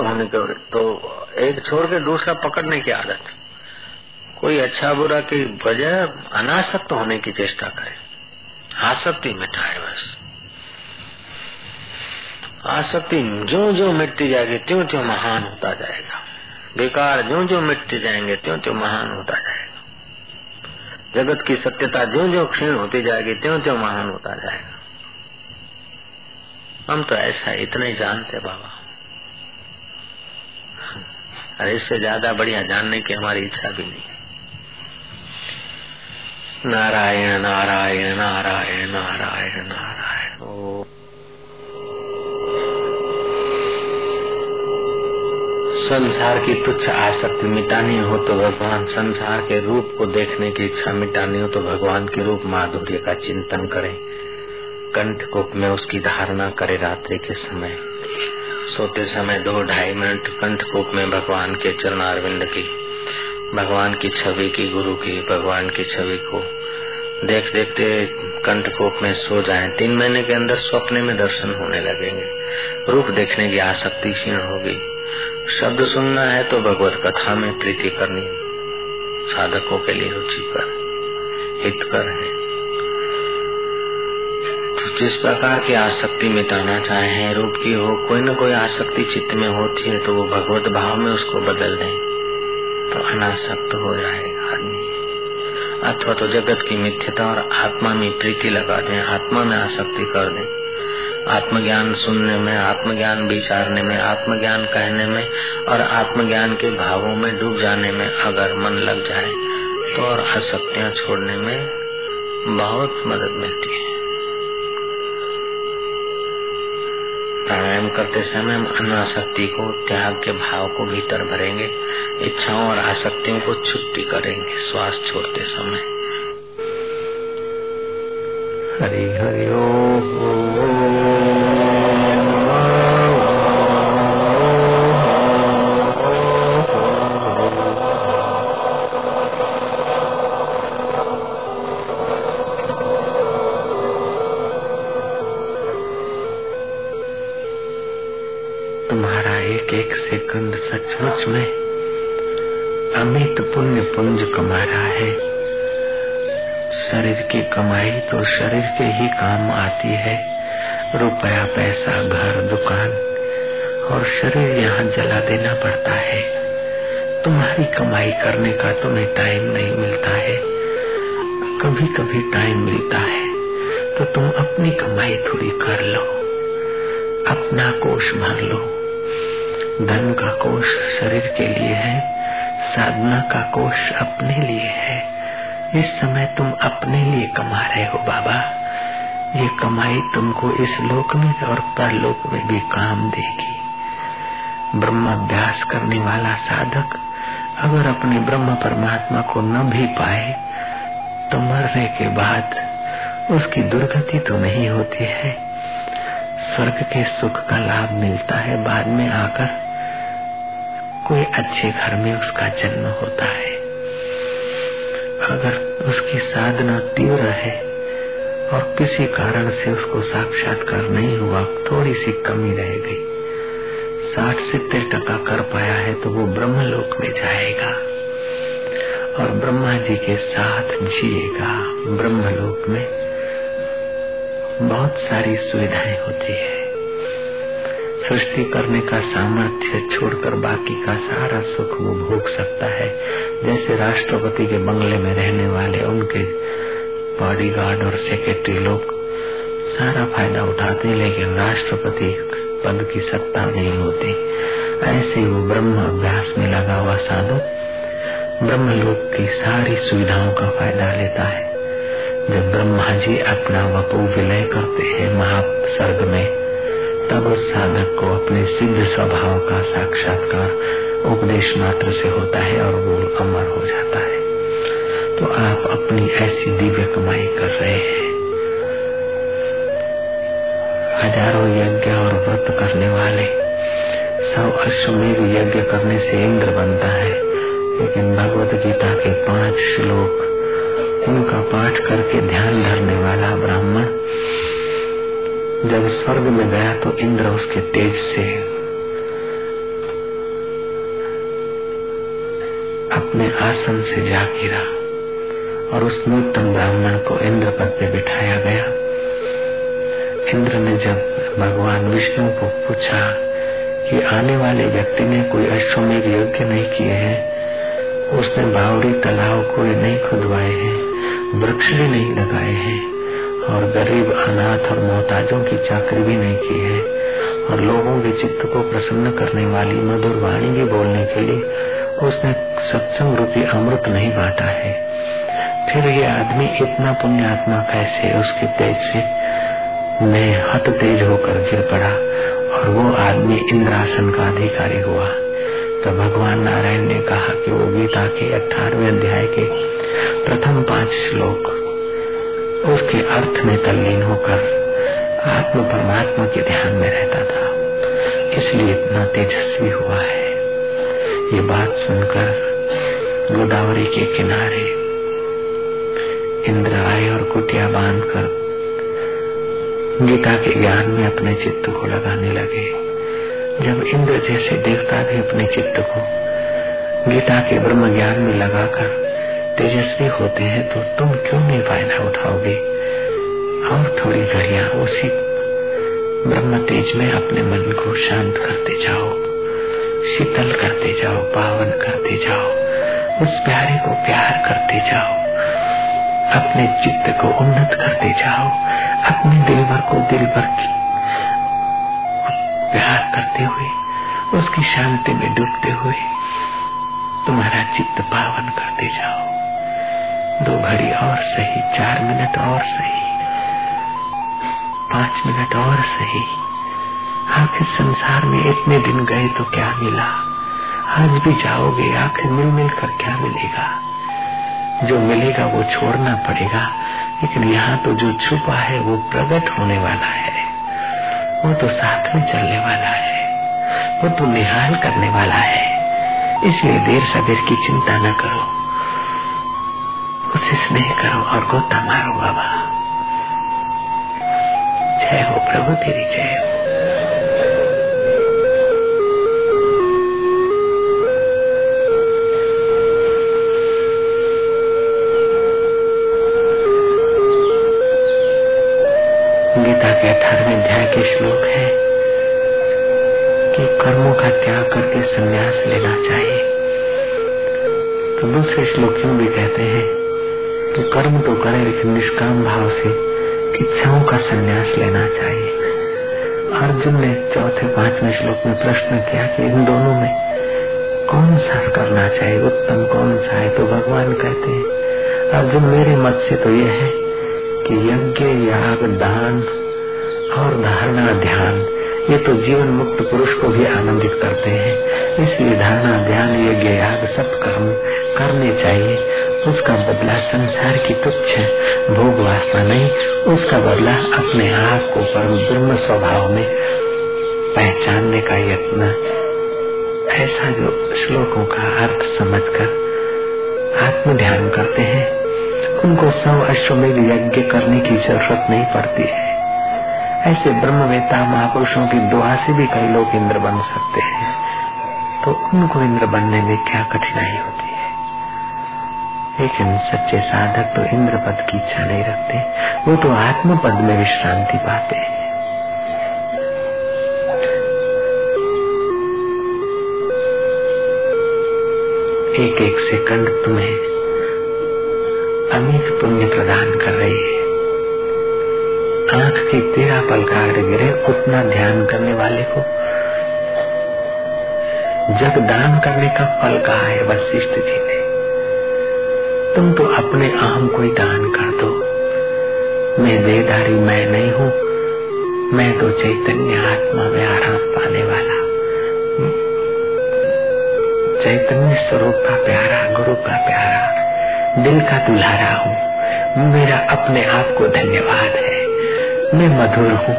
होने को तो एक छोड़ के दूसरा पकड़ने की आदत। कोई अच्छा बुरा की वजह अनासक्त होने की चेष्टा करे। आसक्ति मिटाए बस। आसक्ति जो जो मिटती जाएगी त्यों त्यों महान होता जाएगा। बेकार जो जो मिटते जाएँगे त्यों त्यों महान होता जाएगा। जगत की सत्यता जो जो क्षीण होती जाएगी त्यों त्यों महान होता जाएगा। हम तो ऐसा इतना ही जानते बाबा। और इससे ज़्यादा बढ़िया जानने की हमारी इच्छा भी नहीं। नारायण नारायण नारायण नारायण नारायण। ओ। संसार की तुच्छ आसक्ति मिटानी हो तो भगवान, संसार के रूप को देखने की इच्छा मिटानी हो तो भगवान के रूप माधुर्य का चिंतन करें। कंठ कोप में उसकी धारणा करे रात्रि के समय। सोते समय दो ढाई मिनट कंठकूप में भगवान के चरणारविंद की, भगवान की छवि की, गुरु की, भगवान की छवि को देख देखते कंठकूप में सो जाएँ। तीन महीने के अंदर सपने में दर्शन होने लगेंगे। रूप देखने की आसक्ति क्षीण होगी। शब्द सुनना है तो भगवत कथा में प्रीति करनी, साधकों के लिए रुचिकर हितकर है। जिस प्रकार की आसक्ति मिटाना चाहे रूप की हो, कोई न कोई आसक्ति चित्त में होती है तो वो भगवत भाव में उसको बदल दें तो अनासक्त हो जाएगा आदमी। अथवा तो जगत की मिथ्यता और आत्मा में प्रीति लगा दें, आत्मा में आसक्ति कर दे। आत्मज्ञान सुनने में, आत्मज्ञान विचारने में, आत्मज्ञान कहने में और आत्मज्ञान के भावों में डूब जाने में अगर मन लग जाए तो और आसक्तियाँ छोड़ने में बहुत मदद मिलती है। प्राणायाम करते समय हम अनासक्ति को, त्याग के भाव को भीतर भरेंगे, इच्छाओं और आसक्तियों को छुट्टी करेंगे, श्वास छोड़ते समय। हरि हरि पुंज कमा रहा है। शरीर की कमाई तो शरीर के ही काम आती है। रुपया, पैसा, घर, दुकान, और शरीर यहाँ जला देना पड़ता है। तुम्हारी कमाई करने का तुम्हें टाइम नहीं मिलता है। कभी कभी टाइम मिलता है तो तुम अपनी कमाई थोड़ी कर लो। अपना कोष भर लो। धन का कोष शरीर के लिए है साधना का कोष अपने लिए है। इस समय तुम अपने लिए कमा रहे हो, बाबा। ये कमाई तुमको इस लोक में और परलोक में भी काम देगी। ब्रह्म अभ्यास करने वाला साधक अगर अपने ब्रह्म परमात्मा को न भी पाए तो मरने के बाद उसकी दुर्गति तो नहीं होती है। स्वर्ग के सुख का लाभ मिलता है बाद में आकर। कोई अच्छे घर में उसका जन्म होता है। अगर उसकी साधना तीव्र है और किसी कारण से उसको साक्षात्कार नहीं हुआ थोड़ी सी कमी रह गई। साठ सितर टका कर पाया है तो वो ब्रह्मलोक में जाएगा और ब्रह्मा जी के साथ जिएगा ब्रह्मलोक में। बहुत सारी सुविधाएँ होती है। सृष्टि करने का सामर्थ्य छोड़कर बाकी का सारा सुख वो भोग सकता है। जैसे राष्ट्रपति के बंगले में रहने वाले उनके बॉडीगार्ड और सेक्रेटरी लोग सारा फ़ायदा उठाते, लेकिन राष्ट्रपति पद की सत्ता नहीं होती। ऐसे वो ब्रह्म अभ्यास में लगा हुआ साधु ब्रह्म लोक की सारी सुविधाओं का फ़ायदा लेता है। जब ब्रह्मा जी अपना वपु विलय करते हैं महासर्ग में तब उस साधक को अपने सिद्ध स्वभाव का साक्षात्कार उपदेश मात्र से होता है और वो अमर हो जाता है। तो आप अपनी ऐसी दिव्य कमाई कर रहे हैं। हज़ारों यज्ञ और व्रत करने वाले, सब अश्वमेध यज्ञ करने से इंद्र बनता है। लेकिन भगवत गीता के पाँच श्लोक, उनका पाठ करके ध्यान धरने वाला ब्राह्मण जब स्वर्ग में गया तो इंद्र उसके तेज से अपने आसन से जा गिरा और उस नूतन ब्राह्मण को इंद्र पद पे बिठाया गया। इंद्र ने जब भगवान विष्णु को पूछा कि आने वाले व्यक्ति ने कोई अश्वमेघ यज्ञ नहीं किए हैं, उसने बावड़ी तालाब को नहीं खुदवाए हैं, वृक्ष भी नहीं लगाए हैं। और गरीब, अनाथ और मोहताजों की चाकरी भी नहीं की है। और लोगों के चित्त को प्रसन्न करने वाली मधुर वाणी भी बोलने के लिए उसने सत्संग रूपी अमृत नहीं बांटा है। फिर ये आदमी इतना पुण्यात्मा कैसे उसके तेज से मैं हत तेज होकर गिर पड़ा और वो आदमी इंद्रासन का अधिकारी हुआ। तो भगवान नारायण ने कहा कि वो गीता के अठारवे अध्याय के प्रथम पाँच श्लोक उसके अर्थ में तल्लीन होकर आत्म परमात्मा के ध्यान में रहता था। इसलिए इतना तेजस्वी हुआ है। ये बात सुनकर गोदावरी के किनारे इंद्र आए और कुटिया बांधकर गीता के ज्ञान में अपने चित्त को लगाने लगे। जब इंद्र जैसे देवता भी अपने चित्त को गीता के ब्रह्म ज्ञान में लगाकर तेजस्वी होते हैं तो तुम क्यों नहीं फ़ायदा उठाओगे? और थोड़ी घड़िया उसी ब्रह्म तेज में अपने मन को शांत करते जाओ, शीतल करते जाओ, पावन करते जाओ, उस प्यारे को प्यार करते जाओ, अपने चित्त को उन्नत करते जाओ, अपने दिल भर को दिल भर की प्यार करते हुए, उसकी शांति में डूबते हुए तुम्हारा चित्त पावन करते जाओ। दो घड़ी और सही, चार मिनट और सही, पाँच मिनट और सही। आखिर संसार में इतने दिन गए तो क्या मिला? आज भी जाओगे, आखिर मिल मिल कर क्या मिलेगा? जो मिलेगा वो छोड़ना पड़ेगा, लेकिन यहाँ तो जो छुपा है वो प्रकट होने वाला है। वो तो साथ में चलने वाला है, वो तो निहाल करने वाला है। इसलिए देर सवेर की चिंता न करो। उसे स्नेह करो, और गोता मारो, बाबा। जय हो, प्रभु तेरी जय हो। गीता के अठारवे अध्याय के श्लोक है कि कर्मों का त्याग करके संन्यास लेना चाहिए। तो दूसरे श्लोकियों भी कहते हैं कि कर्म तो करे, लेकिन निष्काम भाव से इच्छाओं का संन्यास लेना चाहिए। अर्जुन ने चौथे, पाँचवें श्लोक में प्रश्न किया कि इन दोनों में कौन सा करना चाहिए, उत्तम कौन सा है? तो भगवान कहते हैं, अर्जुन, मेरे मत से तो यह है कि यज्ञ, याग, दान और धारणा ध्यान ये तो जीवन मुक्त पुरुष को भी आनंदित करते हैं। इसलिए धारणा ध्यान यज्ञ याग सब कर्म करने चाहिए। उसका बदला संसार की तुच्छ भोग वासना नहीं, उसका बदला अपने आप को परम ब्रह्म स्वभाव में पहचानने का यत्न। ऐसा जो श्लोकों का अर्थ समझकर आत्म ध्यान करते हैं, उनको सौ अश्वमेध यज्ञ करने की ज़रूरत नहीं पड़ती है। ऐसे ब्रह्मवेता महापुरुषों की दुआ से भी कई लोग इंद्र बन सकते हैं। तो उनको इंद्र बनने में क्या कठिनाई होती है? लेकिन सच्चे साधक तो इंद्र पद की इच्छा नहीं रखते। वो तो आत्म पद में विश्रांति पाते हैं। एक एक सेकंड तुम्हें अनेक पुण्य प्रदान कर रही है। आँख की तेरा पलकार गिरे उतना ध्यान करने वाले को। जब दान करने का फल कहा है वशिष्ठ जी ने तुम तो अपने आम को ही दान कर दो। मैं देदारी मैं नहीं हूँ। मैं तो चैतन्य आत्मा में आराम पाने वाला चैतन्य स्वरूप का प्यारा, गुरु का प्यारा, दिल का दुल्हारा हूँ। मेरा अपने आप को धन्यवाद है। मैं मधुर हूँ।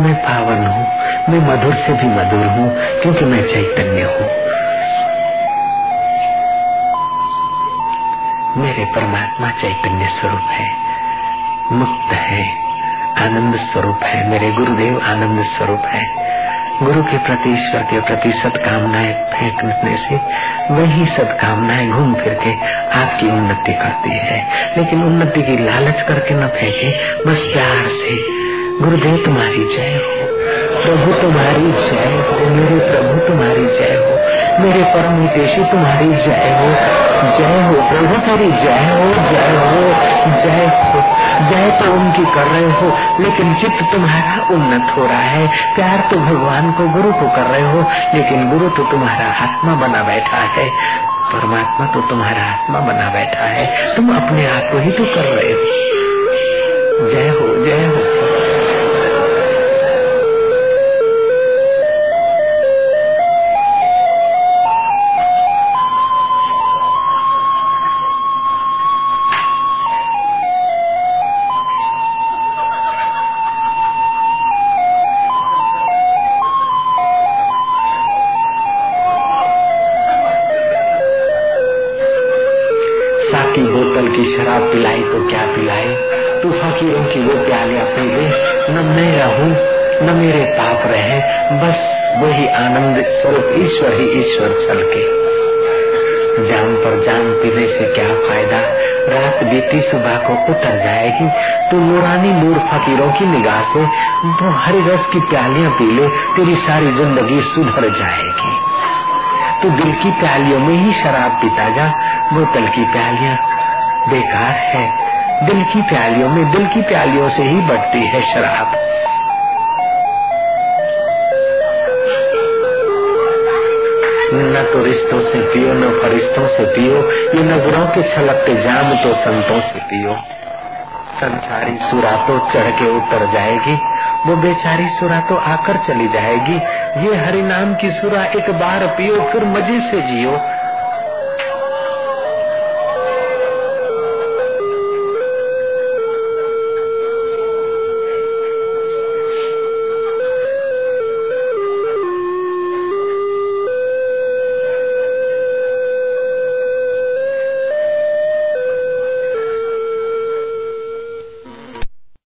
मैं पावन हूँ। मैं मधुर से भी मधुर हूँ, क्योंकि मैं चैतन्य हूँ। मेरे परमात्मा चैतन्य स्वरूप है। मुक्त है। आनंद स्वरूप है। मेरे गुरुदेव आनंद स्वरूप है। गुरु के प्रति, ईश्वर के प्रति सदकामनाएँ फेंकने से वही सदकामनाएँ घूम फिर के आपकी उन्नति करती है। लेकिन उन्नति की लालच करके न फेंके, बस प्यार से, गुरुदेव तुम्हारी जय हो। प्रभु तुम्हारी जय हो, मेरे प्रभु तुम्हारी जय हो, मेरे परम हितेशी तुम्हारी जय हो जय हो, प्रभु तेरी जय हो जय हो जय हो, जय तो उनकी कर रहे हो, लेकिन चित्त तुम्हारा उन्नत हो रहा है, प्यार तो भगवान को गुरु को कर रहे हो, लेकिन गुरु तो तुम्हारा आत्मा बना बैठा है, परमात्मा तो तुम्हारा आत्मा बना बैठा है, तुम अपने आप को ही तो कर रहे हो। जय हो जय हो आनंद स्वरूप ईश्वर ही ईश्वर चल के। जान पर जान पीने से क्या फ़ायदा? रात बीती सुबह को उतर जाएगी तो नूरानी नूर फकीरों की निगाह से तो हरी रस की प्यालियाँ पी ले, तेरी सारी ज़िंदगी सुधर जाएगी। तो दिल की प्यालियों में ही शराब पीता जा बोतल की प्यालियाँ बेकार है। दिल की प्यालियों में दिल की प्यालियों से ही बढ़ती है शराब। तो रिश्तों से पियो, न फरिश्तों से पियो, ये नज़रों के छलकते जाम तो संतों से पियो। संसारी सुरा तो चढ़ के उतर जाएगी, वो बेचारी सुरा तो आकर चली जाएगी। ये हरि नाम की सुरा एक बार पियो, फिर मज़े से जियो।